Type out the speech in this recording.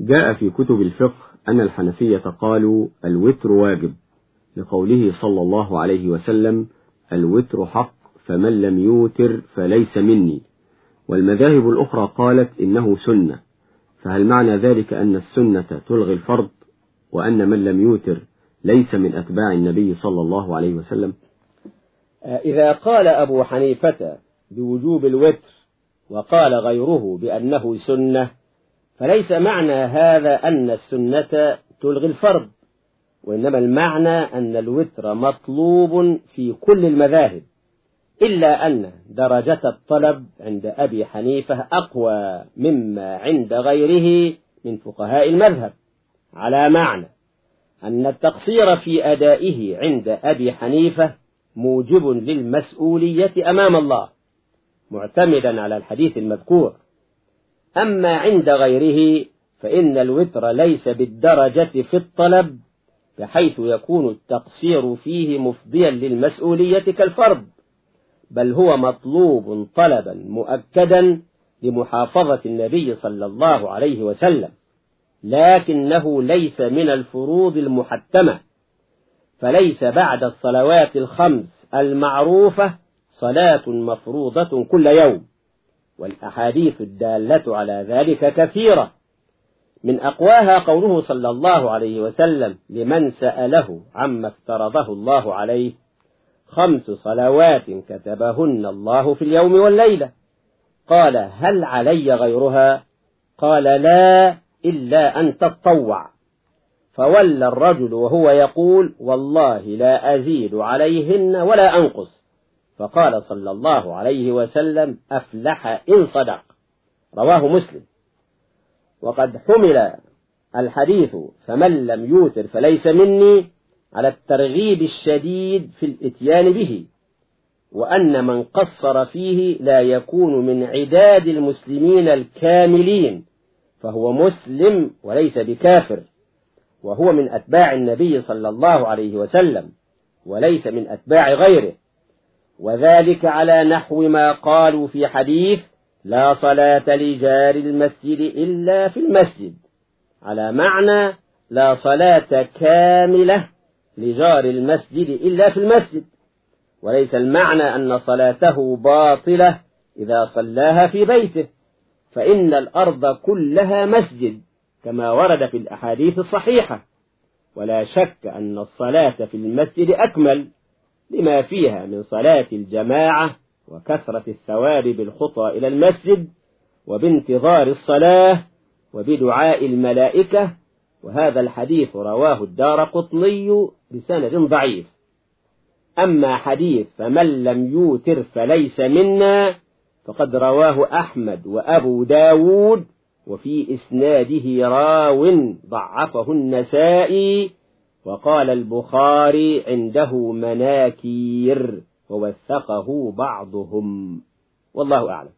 جاء في كتب الفقه أن الحنفية قالوا الوتر واجب لقوله صلى الله عليه وسلم الوتر حق فمن لم يوتر فليس مني. والمذاهب الأخرى قالت إنه سنة فهل معنى ذلك أن السنة تلغي الفرض وأن من لم يوتر ليس من أتباع النبي صلى الله عليه وسلم؟ إذا قال أبو حنيفة بوجوب الوتر وقال غيره بأنه سنة فليس معنى هذا أن السنة تلغي الفرض وإنما المعنى أن الوتر مطلوب في كل المذاهب إلا أن درجة الطلب عند أبي حنيفة أقوى مما عند غيره من فقهاء المذهب على معنى أن التقصير في أدائه عند أبي حنيفة موجب للمسؤولية أمام الله معتمدا على الحديث المذكور. أما عند غيره فإن الوتر ليس بالدرجة في الطلب بحيث يكون التقصير فيه مفضيا للمسؤولية كالفرض بل هو مطلوب طلبا مؤكدا لمحافظة النبي صلى الله عليه وسلم لكنه ليس من الفروض المحتمة فليس بعد الصلوات الخمس المعروفة صلاة مفروضة كل يوم. والأحاديث الدالة على ذلك كثيرة. من أقواها قوله صلى الله عليه وسلم لمن سأله عما افترضه الله عليه خمس صلوات كتبهن الله في اليوم والليلة. قال هل علي غيرها؟ قال لا إلا أن تتطوع فولى الرجل وهو يقول والله لا أزيد عليهن ولا أنقص. فقال صلى الله عليه وسلم أفلح إن صدق. رواه مسلم. وقد حمل الحديث فمن لم يوتر فليس مني على الترغيب الشديد في الإتيان به وأن من قصر فيه لا يكون من عداد المسلمين الكاملين فهو مسلم وليس بكافر وهو من أتباع النبي صلى الله عليه وسلم وليس من أتباع غيره. وذلك على نحو ما قالوا في حديث لا صلاة لجار المسجد إلا في المسجد. على معنى لا صلاة كاملة لجار المسجد إلا في المسجد. وليس المعنى أن صلاته باطلة إذا صلاها في بيته. فإن الأرض كلها مسجد كما ورد في الأحاديث الصحيحة. ولا شك أن الصلاة في المسجد أكمل. لما فيها من صلاة الجماعة وكثرة الثواب بالخطى إلى المسجد وبانتظار الصلاة وبدعاء الملائكة وهذا الحديث رواه الدار قطني بسند ضعيف. أما حديث فمن لم يوتر فليس منا فقد رواه أحمد وأبو داود وفي إسناده راو ضعفه النسائي وقال البخاري عنده مناكير ووثقه بعضهم. والله أعلم.